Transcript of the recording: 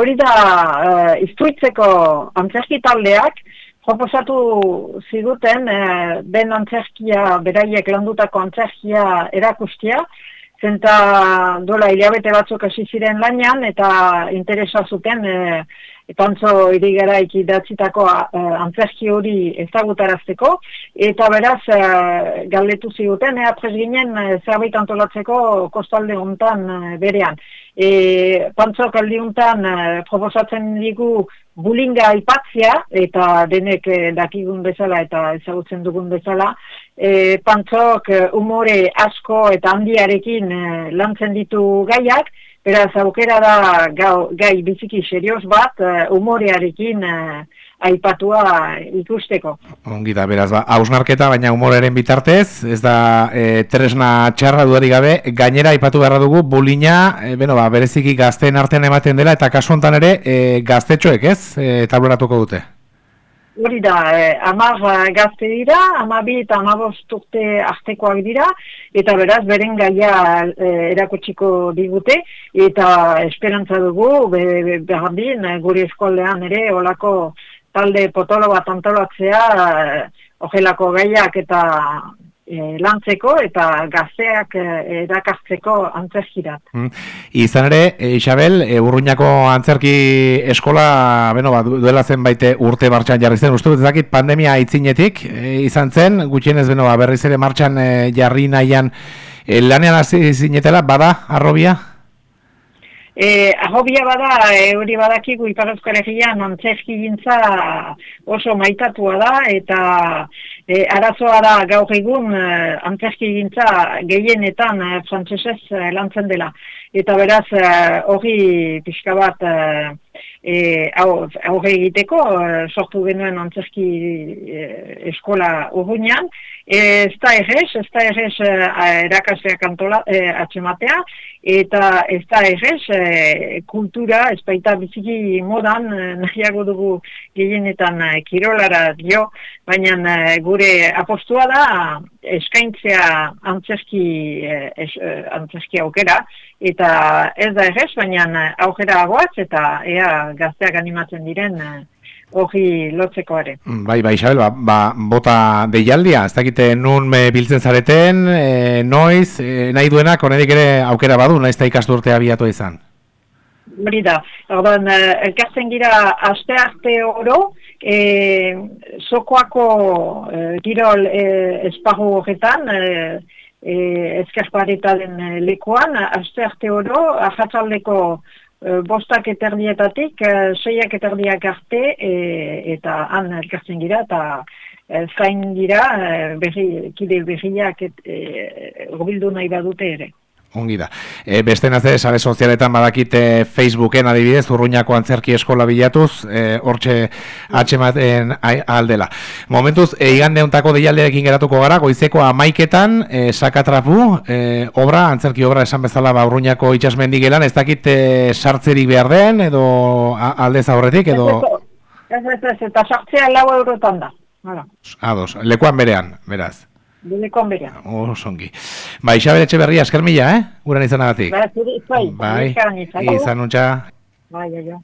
hori da uh, iztuitzeko antzerki taldeak proposatu ziguten uh, ben antzerkia beraiek landutako antzerkia erakustia, zenta dola hilabete batzuk hasi ziren lainan eta interesa zuten uh, Pantzo irigara ikidatzitako uh, antzerki hori ezagutarazteko, eta beraz uh, galdetu ziguten, ea presginen uh, zerbait antolatzeko kostalde hontan berean. E, Pantzok aldi hontan uh, proposatzen digu bulinga aipatzia, eta denek uh, dakigun bezala eta ezagutzen dugun bezala, e, Pantzok uh, umore asko eta handiarekin uh, lantzen ditu gaiak, Beraz, aukera da gai biziki serioz bat, uh, umorearekin uh, aipatua ikusteko. Ongi da, beraz, ba, hausnarketa, baina umoreren bitartez, ez da e, tresna txarra duari gabe, gainera aipatu beharra dugu, bulina, e, beno, ba, bereziki gazten artean ematen dela, eta kasu honetan ere, e, gaztetxoek, ez, e, tableratuko dute? Hori da, eh, amar eh, gazte dira, amabi eta amabost urte artekoak dira, eta beraz, beren gaia eh, erakutsiko digute, eta esperantza dugu, be, be, guri eskolean ere, olako talde potolo bat antolatzea, eh, ojelako gaiak eta e, lantzeko eta gazteak e, erakartzeko antzerkirat. Mm. Izan ere, e, Isabel, e, urruñako antzerki eskola, beno, ba, duela zen baite urte martxan jarri zen, uste dut pandemia itzinetik, e, izan zen, gutxienez, beno, ba, berriz ere martxan e, jarri nahian, e, lanean hasi zinetela, bada, arrobia? E, ahobia bada, e, hori badakigu iparazko egian antzerki gintza oso maitatua da, eta e, arazoa da gaur egun e, antzerki gintza gehienetan e, frantzesez e, lantzen dela. Eta beraz, e, hori pixka bat e, aurre egiteko, sortu genuen antzerki e, eskola urruñan, ez da errez, ez da errez erakasleak antola, e, eta ez da errez e, kultura, ez baita biziki modan, nahiago dugu gehienetan kirolara dio, baina gure apostua da eskaintzea antzerki, e, es, e, antzerki aukera, eta ez da errez, baina aukera agoaz, eta ea gazteak animatzen diren eh, hori lotzeko ere. Mm, bai, bai, Isabel, ba, ba, bota deialdia, ez dakite nun me biltzen zareten, e, noiz, e, nahi duena, konedik ere aukera badu, nahiz da ikastu urtea biatu izan? Hori da, ordan, elkartzen gira aste arte oro, e, sokoako e, girol e, esparru horretan, e, e, ezkerparetaren lekuan, aste arte oro, ahatzaldeko Eh, bostak eterdietatik, uh, seiak eterdiak arte, e, eta han elkartzen gira, eta e, zain gira, berri, kide berriak et, e, nahi badute ere. Ongi da. E, beste naze, sare sozialetan badakite Facebooken adibidez, urruñako antzerki eskola bilatuz, e, hortxe atxematen aldela. Momentuz, e, igande ontako deialdearekin geratuko gara, goizeko amaiketan, e, sakatrapu, e, obra, antzerki obra esan bezala ba, urruñako itxasmendigelan, ez dakite sartzerik behar den, edo aldez aurretik, edo... Ez, ez, ez, eta sartzea lau eurotan da. Ados, lekuan berean, beraz. Bide konberean. Oh, songi. Ba, Isabel Etxeberria, esker mila, eh? Guran izan agatik. Ba, bai. Bai, izan untxa. Bai, bai, bai.